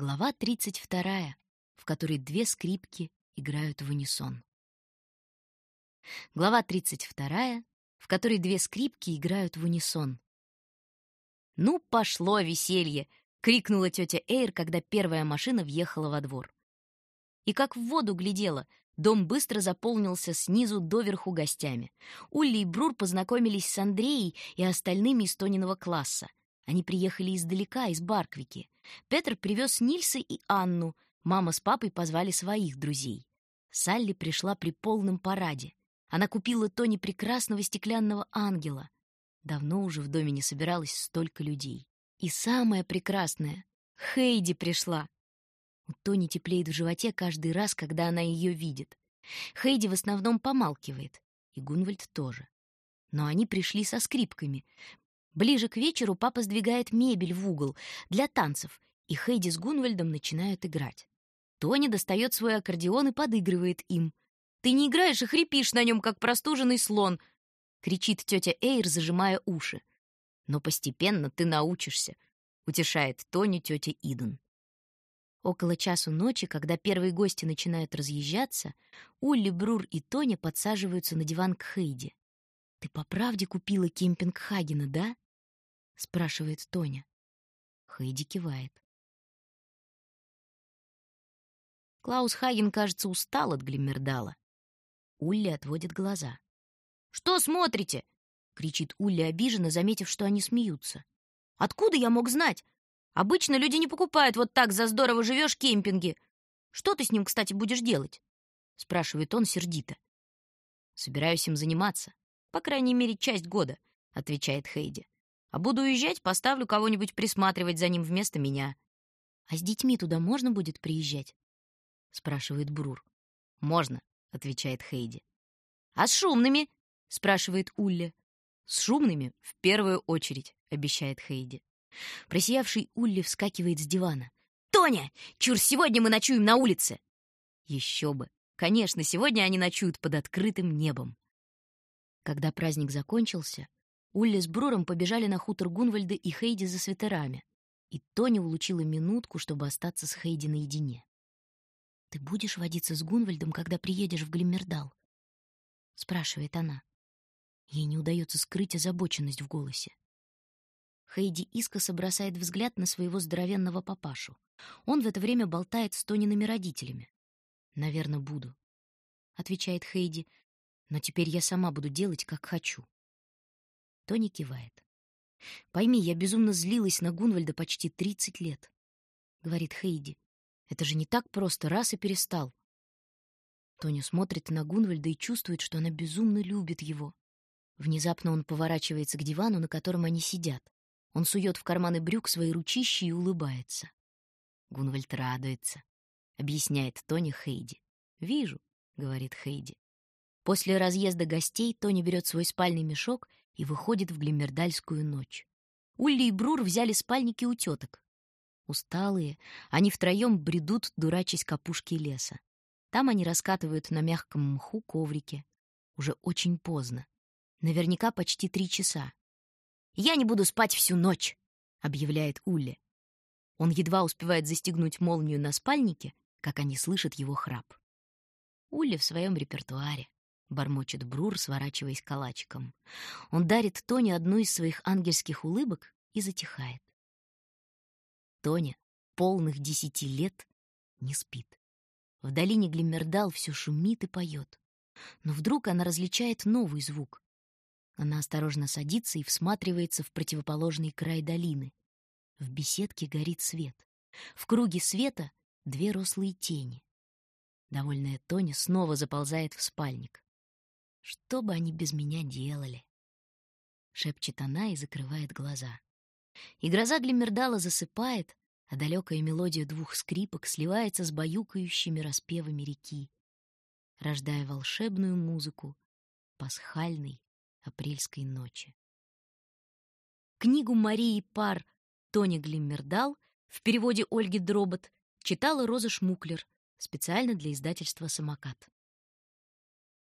Глава 32, в которой две скрипки играют в унисон. Глава 32, в которой две скрипки играют в унисон. «Ну, пошло веселье!» — крикнула тетя Эйр, когда первая машина въехала во двор. И как в воду глядела, дом быстро заполнился снизу доверху гостями. Улли и Брур познакомились с Андреей и остальными из Тониного класса. Они приехали издалека, из Барквики. Петр привез Нильса и Анну. Мама с папой позвали своих друзей. Салли пришла при полном параде. Она купила Тони прекрасного стеклянного ангела. Давно уже в доме не собиралось столько людей. И самое прекрасное — Хейди пришла. У Тони теплеет в животе каждый раз, когда она ее видит. Хейди в основном помалкивает, и Гунвальд тоже. Но они пришли со скрипками. Ближе к вечеру папа сдвигает мебель в угол для танцев, и Хейди с Гунвальдом начинают играть. Тони достает свой аккордеон и подыгрывает им. «Ты не играешь и хрипишь на нем, как простуженный слон!» — кричит тетя Эйр, зажимая уши. «Но постепенно ты научишься», — утешает Тони тетя Иден. Около часу ночи, когда первые гости начинают разъезжаться, Улли, Брур и Тоня подсаживаются на диван к Хейди. «Ты по правде купила кемпинг Хагена, да?» — спрашивает Тоня. Хейди кивает. Клаус Хаген, кажется, устал от Глиммердала. Улли отводит глаза. «Что смотрите?» — кричит Улли обиженно, заметив, что они смеются. «Откуда я мог знать? Обычно люди не покупают вот так за здорово живешь кемпинги. Что ты с ним, кстати, будешь делать?» — спрашивает он сердито. «Собираюсь им заниматься. По крайней мере, часть года», — отвечает Хейди. А буду уезжать, поставлю кого-нибудь присматривать за ним вместо меня. А с детьми туда можно будет приезжать? спрашивает Брур. Можно, отвечает Хейди. А с шумными? спрашивает Улля. С шумными в первую очередь, обещает Хейди. Просиявший Улли вскакивает с дивана. Тоня, чур, сегодня мы ночуем на улице. Еще бы. Конечно, сегодня они ночуют под открытым небом. Когда праздник закончился, Улли с Бруром побежали на хутор Гунвальда и Хейди за свитерами, и Тони улучила минутку, чтобы остаться с Хейди наедине. «Ты будешь водиться с Гунвальдом, когда приедешь в Глиммердал?» — спрашивает она. Ей не удается скрыть озабоченность в голосе. Хейди искоса бросает взгляд на своего здоровенного папашу. Он в это время болтает с Тониными родителями. «Наверное, буду», — отвечает Хейди, «но теперь я сама буду делать, как хочу». Тони кивает. «Пойми, я безумно злилась на Гунвальда почти тридцать лет», — говорит Хейди. «Это же не так просто, раз и перестал». Тоня смотрит на Гунвальда и чувствует, что она безумно любит его. Внезапно он поворачивается к дивану, на котором они сидят. Он сует в карманы брюк свои ручищи и улыбается. Гунвальд радуется, объясняет Тони Хейди. «Вижу», — говорит Хейди. После разъезда гостей Тони берет свой спальный мешок и выходит в глиммердальскую ночь. Улли и Брур взяли спальники у теток. Усталые, они втроем бредут, дурачась к опушке леса. Там они раскатывают на мягком мху коврики. Уже очень поздно. Наверняка почти три часа. «Я не буду спать всю ночь», — объявляет Улли. Он едва успевает застегнуть молнию на спальнике, как они слышат его храп. Улли в своем репертуаре. — бормочет Брур, сворачиваясь калачиком. Он дарит Тоне одну из своих ангельских улыбок и затихает. Тоня, полных десяти лет, не спит. В долине Глиммердал все шумит и поет. Но вдруг она различает новый звук. Она осторожно садится и всматривается в противоположный край долины. В беседке горит свет. В круге света две рослые тени. Довольная Тоня снова заползает в спальник. Что бы они без меня делали? Шепчет она и закрывает глаза. И гроза Глиммердала засыпает, а далекая мелодия двух скрипок сливается с баюкающими распевами реки, рождая волшебную музыку пасхальной апрельской ночи. Книгу Марии Пар Тони Глиммердал в переводе Ольги Дробот читала Роза Шмуклер специально для издательства «Самокат».